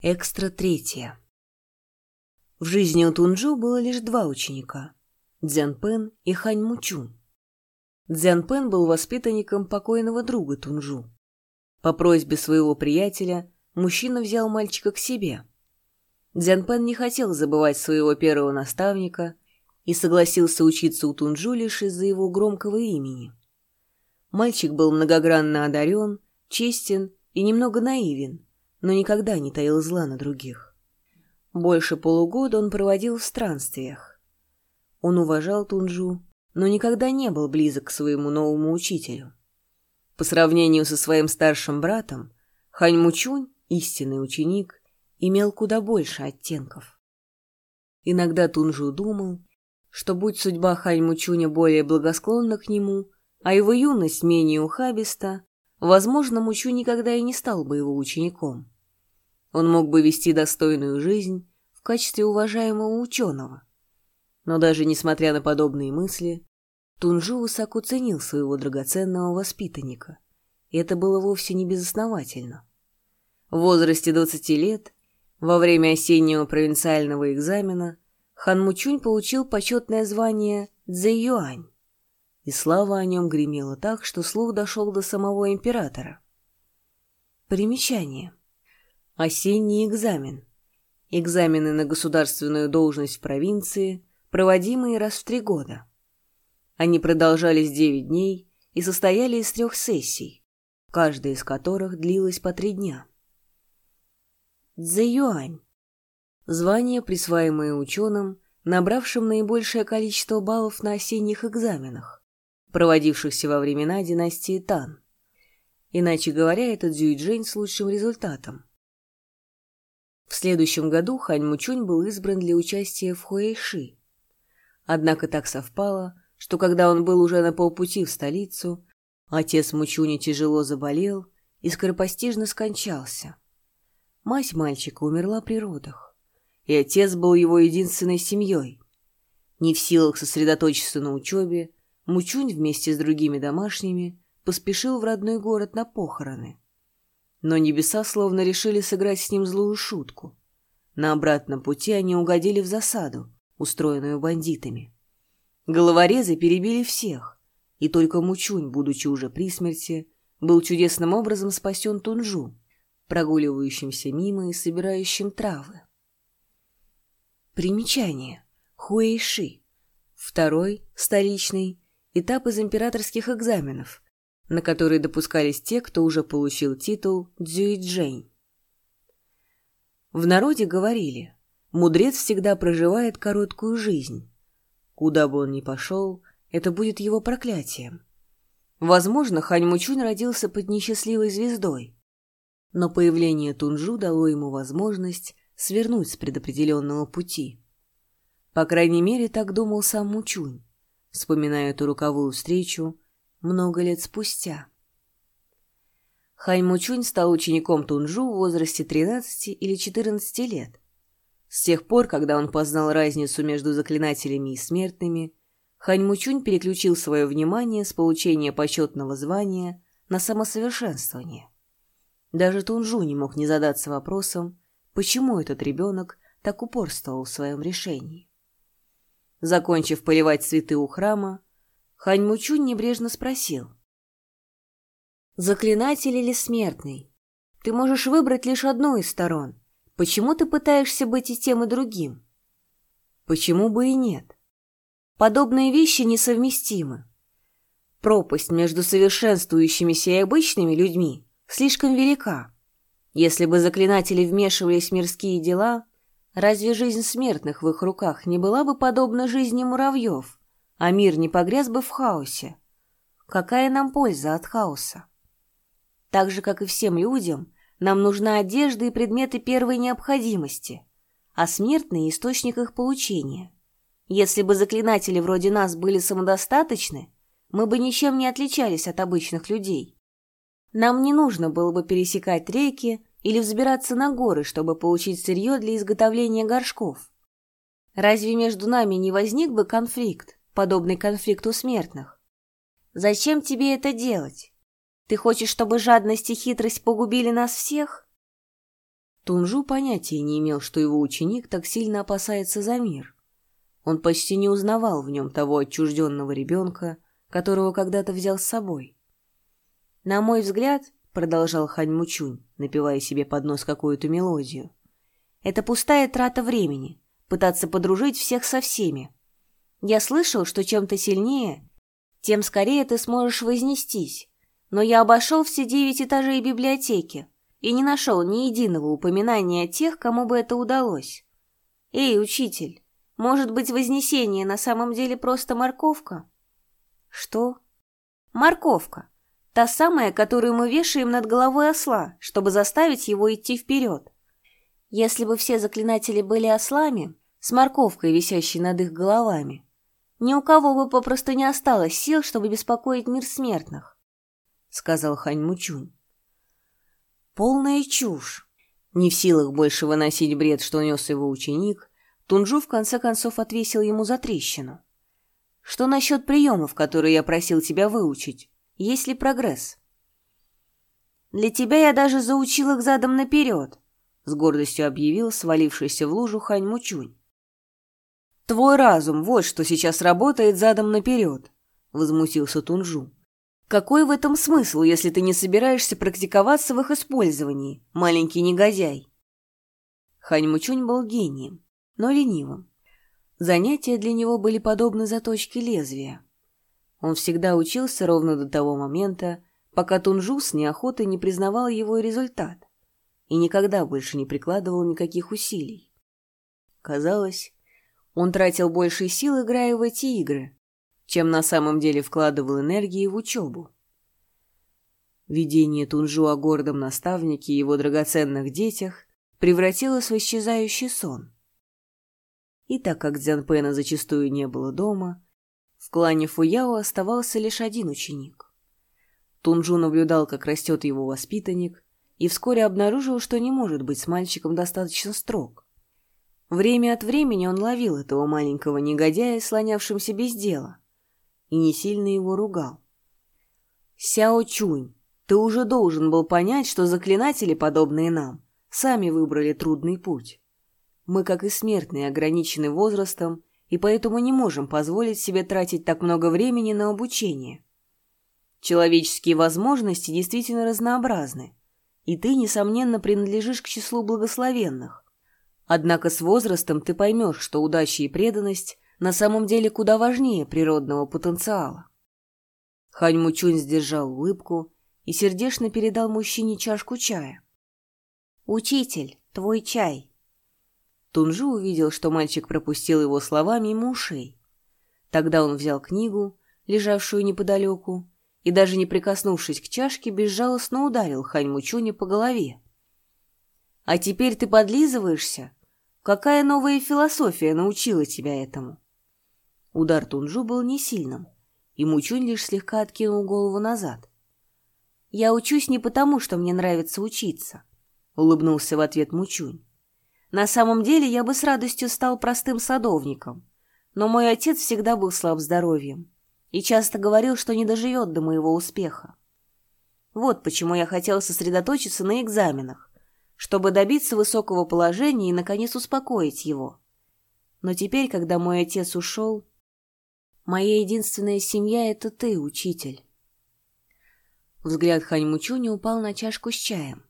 Экстра третья. В жизни у Тунджу было лишь два ученика – Дзянпен и Хань Мучун. Дзянпен был воспитанником покойного друга Тунджу. По просьбе своего приятеля мужчина взял мальчика к себе. Дзянпен не хотел забывать своего первого наставника и согласился учиться у Тунджу лишь из-за его громкого имени. Мальчик был многогранно одарен, честен и немного наивен – но никогда не таил зла на других. Больше полугода он проводил в странствиях. Он уважал Тунджу, но никогда не был близок к своему новому учителю. По сравнению со своим старшим братом, Хань Мучунь, истинный ученик, имел куда больше оттенков. Иногда Тунжу думал, что будь судьба Хань Мучуня более благосклонна к нему, а его юность менее ухабиста, Возможно, Мучу никогда и не стал бы его учеником. Он мог бы вести достойную жизнь в качестве уважаемого ученого. Но даже несмотря на подобные мысли, Тунжу высоко ценил своего драгоценного воспитанника, и это было вовсе не безосновательно. В возрасте 20 лет, во время осеннего провинциального экзамена, Хан Мучунь получил почетное звание Цзэюань и слава о нем гремела так, что слух дошел до самого императора. Примечание. Осенний экзамен. Экзамены на государственную должность в провинции, проводимые раз в три года. Они продолжались девять дней и состояли из трех сессий, каждая из которых длилась по три дня. Цзэюань. Звание, присваиваемое ученым, набравшим наибольшее количество баллов на осенних экзаменах проводившихся во времена династии Тан. Иначе говоря, это Дзюйджень с лучшим результатом. В следующем году Хань Мучунь был избран для участия в Хуэйши. Однако так совпало, что когда он был уже на полпути в столицу, отец Мучуня тяжело заболел и скоропостижно скончался. Мать мальчика умерла при родах, и отец был его единственной семьей. Не в силах сосредоточиться на учебе, Мучунь вместе с другими домашними поспешил в родной город на похороны. Но небеса словно решили сыграть с ним злую шутку. На обратном пути они угодили в засаду, устроенную бандитами. Головорезы перебили всех, и только Мучунь, будучи уже при смерти, был чудесным образом спасен Тунжу, прогуливающимся мимо и собирающим травы. Примечание. Хуэйши. Второй, столичный, этап из императорских экзаменов, на которые допускались те, кто уже получил титул Дзюйджэнь. В народе говорили, мудрец всегда проживает короткую жизнь. Куда бы он ни пошел, это будет его проклятием. Возможно, Хань Мучунь родился под несчастливой звездой, но появление Тунжу дало ему возможность свернуть с предопределенного пути. По крайней мере, так думал сам Мучунь вспоминая эту руковую встречу много лет спустя. Хань Мучунь стал учеником Тунжу в возрасте 13 или 14 лет. С тех пор, когда он познал разницу между заклинателями и смертными, Хань Мучунь переключил свое внимание с получения почетного звания на самосовершенствование. Даже Тунжу не мог не задаться вопросом, почему этот ребенок так упорствовал в своем решении. Закончив поливать цветы у храма, Хань Мучунь небрежно спросил. «Заклинатель или смертный? Ты можешь выбрать лишь одну из сторон. Почему ты пытаешься быть и тем, и другим?» «Почему бы и нет?» «Подобные вещи несовместимы. Пропасть между совершенствующимися и обычными людьми слишком велика. Если бы заклинатели вмешивались в мирские дела, Разве жизнь смертных в их руках не была бы подобна жизни муравьев, а мир не погряз бы в хаосе? Какая нам польза от хаоса? Так же, как и всем людям, нам нужна одежда и предметы первой необходимости, а смертный – источник их получения. Если бы заклинатели вроде нас были самодостаточны, мы бы ничем не отличались от обычных людей. Нам не нужно было бы пересекать реки, или взбираться на горы, чтобы получить сырье для изготовления горшков. Разве между нами не возник бы конфликт, подобный конфликту смертных? Зачем тебе это делать? Ты хочешь, чтобы жадность и хитрость погубили нас всех? Тунжу понятия не имел, что его ученик так сильно опасается за мир. Он почти не узнавал в нем того отчужденного ребенка, которого когда-то взял с собой. «На мой взгляд», — продолжал Хань Мучунь, напевая себе под нос какую-то мелодию, «это пустая трата времени, пытаться подружить всех со всеми. Я слышал, что чем ты сильнее, тем скорее ты сможешь вознестись, но я обошел все девять этажей библиотеки и не нашел ни единого упоминания о тех, кому бы это удалось. Эй, учитель, может быть, вознесение на самом деле просто морковка? Что? Морковка. Та самая, которую мы вешаем над головой осла, чтобы заставить его идти вперед. Если бы все заклинатели были ослами, с морковкой, висящей над их головами, ни у кого бы попросту не осталось сил, чтобы беспокоить мир смертных, — сказал Хань Мучунь. Полная чушь. Не в силах больше выносить бред, что нес его ученик, Тунжу в конце концов отвесил ему за трещину. Что насчет приемов, которые я просил тебя выучить? Есть ли прогресс? Для тебя я даже заучил их задом наперед, с гордостью объявил свалившийся в лужу Хань Мучунь. Твой разум, вот что сейчас работает задом наперед, возмутился Тунжу. Какой в этом смысл, если ты не собираешься практиковаться в их использовании, маленький негодяй? Хань Мучунь был гением, но ленивым. Занятия для него были подобны заточке лезвия. Он всегда учился ровно до того момента, пока Тунжу с неохотой не признавал его результат и никогда больше не прикладывал никаких усилий. Казалось, он тратил больше сил, играя в эти игры, чем на самом деле вкладывал энергии в учебу. Видение Тунжу о гордом наставнике и его драгоценных детях превратилось в исчезающий сон. И так как Дзянпэна зачастую не было дома, в клане Фуяо оставался лишь один ученик. Тунжу наблюдал, как растет его воспитанник, и вскоре обнаружил, что не может быть с мальчиком достаточно строг. Время от времени он ловил этого маленького негодяя, слонявшимся без дела, и не сильно его ругал. «Сяо Чунь, ты уже должен был понять, что заклинатели, подобные нам, сами выбрали трудный путь. Мы, как и смертные, ограничены возрастом, и поэтому не можем позволить себе тратить так много времени на обучение. Человеческие возможности действительно разнообразны, и ты, несомненно, принадлежишь к числу благословенных. Однако с возрастом ты поймешь, что удача и преданность на самом деле куда важнее природного потенциала. Хань Мучунь сдержал улыбку и сердечно передал мужчине чашку чая. «Учитель, твой чай!» Тунжу увидел, что мальчик пропустил его слова мимо ушей. Тогда он взял книгу, лежавшую неподалеку, и, даже не прикоснувшись к чашке, безжалостно ударил Хань Мучуня по голове. «А теперь ты подлизываешься? Какая новая философия научила тебя этому?» Удар Тунжу был не сильным, и Мучунь лишь слегка откинул голову назад. «Я учусь не потому, что мне нравится учиться», — улыбнулся в ответ Мучунь. «На самом деле я бы с радостью стал простым садовником, но мой отец всегда был слаб здоровьем и часто говорил, что не доживет до моего успеха. Вот почему я хотел сосредоточиться на экзаменах, чтобы добиться высокого положения и, наконец, успокоить его. Но теперь, когда мой отец ушел, Моя единственная семья — это ты, учитель. Взгляд Хань Мучуни упал на чашку с чаем.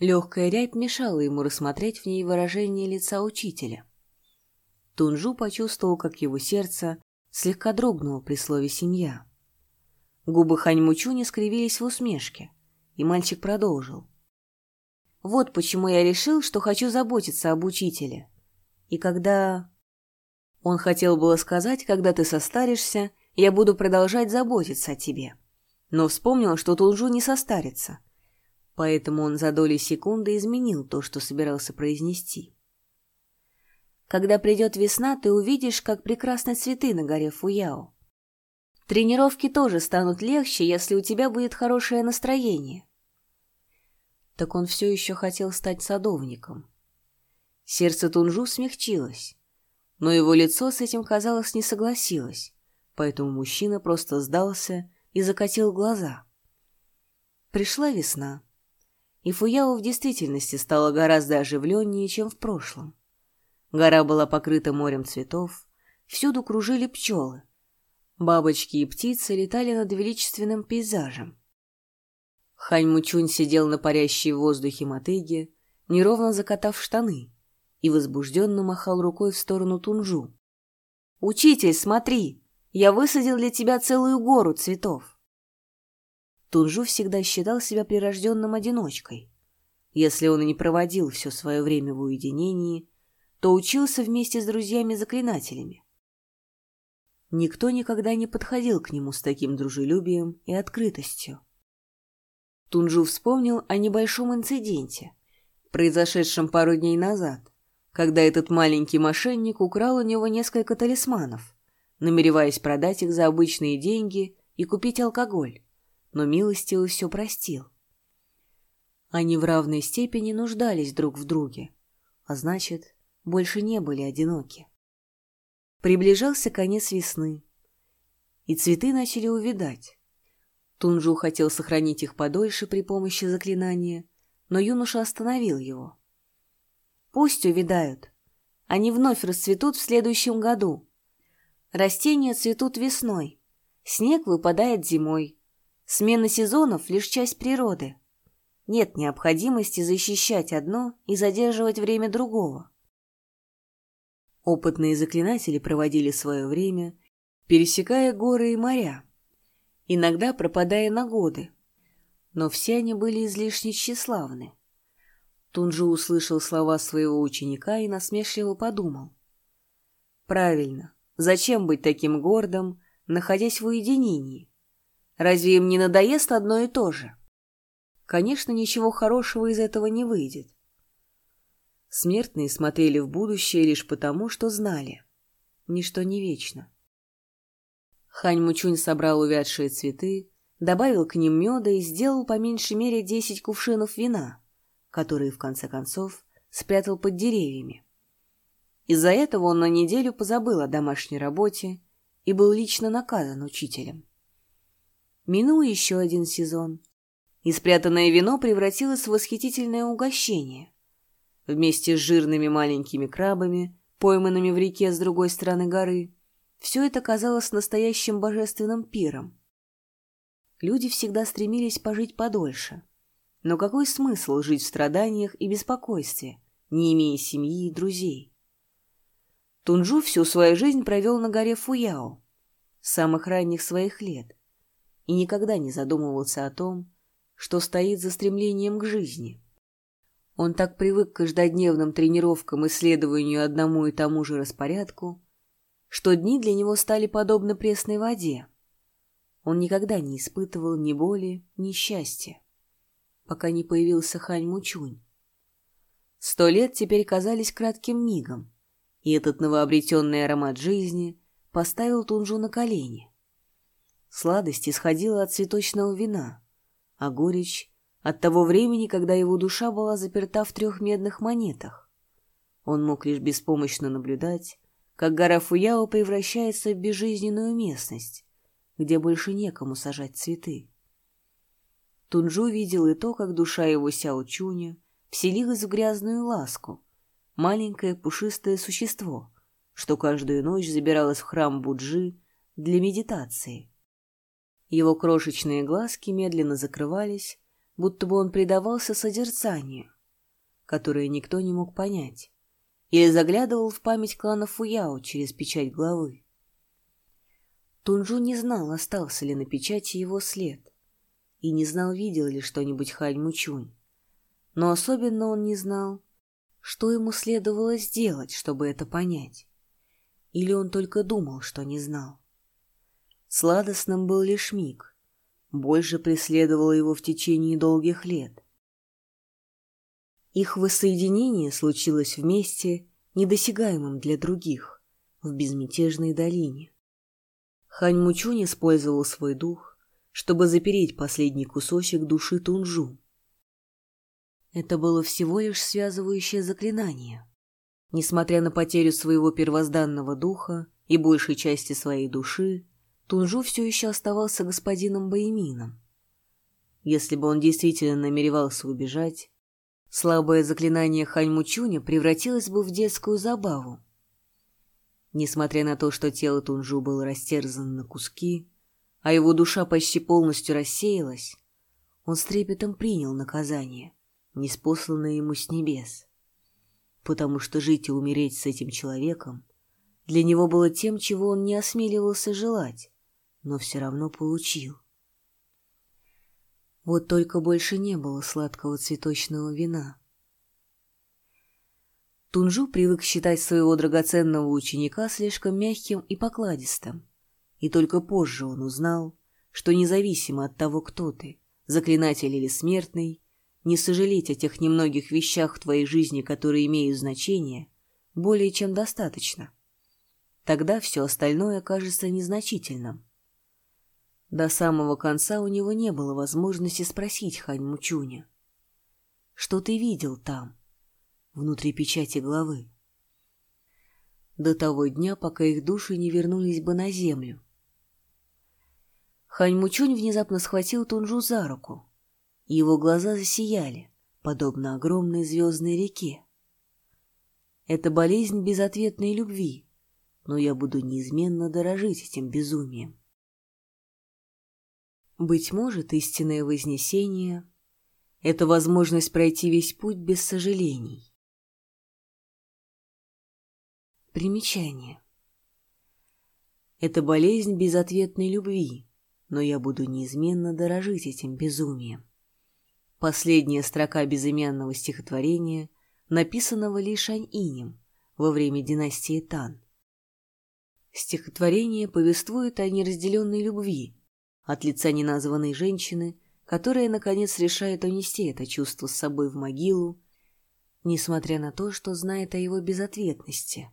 Легкая рябь мешала ему рассмотреть в ней выражение лица учителя. Тунжу почувствовал, как его сердце слегка дрогнуло при слове «семья». Губы Хань Мучуни скривились в усмешке, и мальчик продолжил. «Вот почему я решил, что хочу заботиться об учителе. И когда он хотел было сказать, когда ты состаришься, я буду продолжать заботиться о тебе. Но вспомнил, что Тунжу не состарится. Поэтому он за доли секунды изменил то, что собирался произнести. Когда придет весна, ты увидишь, как прекрасны цветы на горе Фуяо. Тренировки тоже станут легче, если у тебя будет хорошее настроение. Так он все еще хотел стать садовником. Сердце Тунжу смягчилось но его лицо с этим, казалось, не согласилось, поэтому мужчина просто сдался и закатил глаза. Пришла весна, и Фуяо в действительности стало гораздо оживленнее, чем в прошлом. Гора была покрыта морем цветов, всюду кружили пчелы. Бабочки и птицы летали над величественным пейзажем. Хань Мучунь сидел на парящей в воздухе мотыге, неровно закатав штаны, и возбужденно махал рукой в сторону Тунжу. «Учитель, смотри! Я высадил для тебя целую гору цветов!» Тунжу всегда считал себя прирожденным одиночкой. Если он и не проводил все свое время в уединении, то учился вместе с друзьями-заклинателями. Никто никогда не подходил к нему с таким дружелюбием и открытостью. Тунжу вспомнил о небольшом инциденте, произошедшем пару дней назад, когда этот маленький мошенник украл у него несколько талисманов, намереваясь продать их за обычные деньги и купить алкоголь, но милостиво все простил. Они в равной степени нуждались друг в друге, а значит, больше не были одиноки. Приближался конец весны, и цветы начали увидать. Тунжу хотел сохранить их подольше при помощи заклинания, но юноша остановил его. «Пусть увядают. Они вновь расцветут в следующем году. Растения цветут весной, снег выпадает зимой. Смена сезонов — лишь часть природы. Нет необходимости защищать одно и задерживать время другого». Опытные заклинатели проводили свое время, пересекая горы и моря, иногда пропадая на годы. Но все они были излишне тщеславны. Тунжу услышал слова своего ученика и насмешливо подумал. Правильно, зачем быть таким гордым, находясь в уединении? Разве им не надоест одно и то же? Конечно, ничего хорошего из этого не выйдет. Смертные смотрели в будущее лишь потому, что знали. Ничто не вечно. Хань Мучунь собрал увядшие цветы, добавил к ним меда и сделал по меньшей мере десять кувшинов вина, которые, в конце концов, спрятал под деревьями. Из-за этого он на неделю позабыл о домашней работе и был лично наказан учителем. Минул еще один сезон, и спрятанное вино превратилось в восхитительное угощение. Вместе с жирными маленькими крабами, пойманными в реке с другой стороны горы, все это казалось настоящим божественным пиром. Люди всегда стремились пожить подольше. Но какой смысл жить в страданиях и беспокойстве, не имея семьи и друзей? Тунжу всю свою жизнь провел на горе Фуяо, с самых ранних своих лет, и никогда не задумывался о том, что стоит за стремлением к жизни. Он так привык к каждодневным тренировкам и следованию одному и тому же распорядку, что дни для него стали подобны пресной воде. Он никогда не испытывал ни боли, ни счастья, пока не появился Хань Мучунь. Сто лет теперь казались кратким мигом, и этот новообретенный аромат жизни поставил Тунжу на колени. Сладость исходила от цветочного вина, а горечь — от того времени, когда его душа была заперта в трех медных монетах. Он мог лишь беспомощно наблюдать, как гора Фуяо превращается в безжизненную местность, где больше некому сажать цветы. Тунжу видел и то, как душа его Сяо Чуня вселилась в грязную ласку, маленькое пушистое существо, что каждую ночь забиралось в храм Буджи для медитации. Его крошечные глазки медленно закрывались, будто бы он предавался созерцанию, которое никто не мог понять или заглядывал в память клана Фуяо через печать главы. Тунжу не знал, остался ли на печати его след, и не знал, видел ли что-нибудь Хань Мучунь. Но особенно он не знал, что ему следовало сделать, чтобы это понять. Или он только думал, что не знал. Сладостным был лишь миг, больше преследовало его в течение долгих лет. Их воссоединение случилось вместе, недосягаемым для других, в безмятежной долине. Хань Мучунь использовал свой дух, чтобы запереть последний кусочек души Тунжу. Это было всего лишь связывающее заклинание. Несмотря на потерю своего первозданного духа и большей части своей души, Тунжу все еще оставался господином Баймином. Если бы он действительно намеревался убежать, слабое заклинание Ханьмучуня превратилось бы в детскую забаву. Несмотря на то, что тело Тунжу было растерзано на куски, а его душа почти полностью рассеялась, он с трепетом принял наказание, неспосланное ему с небес. Потому что жить и умереть с этим человеком для него было тем, чего он не осмеливался желать, но все равно получил. Вот только больше не было сладкого цветочного вина. Тунжу привык считать своего драгоценного ученика слишком мягким и покладистым, и только позже он узнал, что независимо от того, кто ты, заклинатель или смертный, не сожалеть о тех немногих вещах в твоей жизни, которые имеют значение, более чем достаточно. Тогда все остальное кажется незначительным. До самого конца у него не было возможности спросить Хань Мучуня. «Что ты видел там, внутри печати главы?» До того дня, пока их души не вернулись бы на землю. Хань Мучунь внезапно схватил Тунжу за руку, его глаза засияли, подобно огромной звездной реке. Это болезнь безответной любви, но я буду неизменно дорожить этим безумием. Быть может, истинное вознесение — это возможность пройти весь путь без сожалений. Примечание. Это болезнь безответной любви, но я буду неизменно дорожить этим безумием. Последняя строка безымянного стихотворения, написанного Ли Шань-Инем во время династии Тан. Стихотворение повествует о неразделенной любви, от лица неназванной женщины, которая, наконец, решает унести это чувство с собой в могилу, несмотря на то, что знает о его безответности.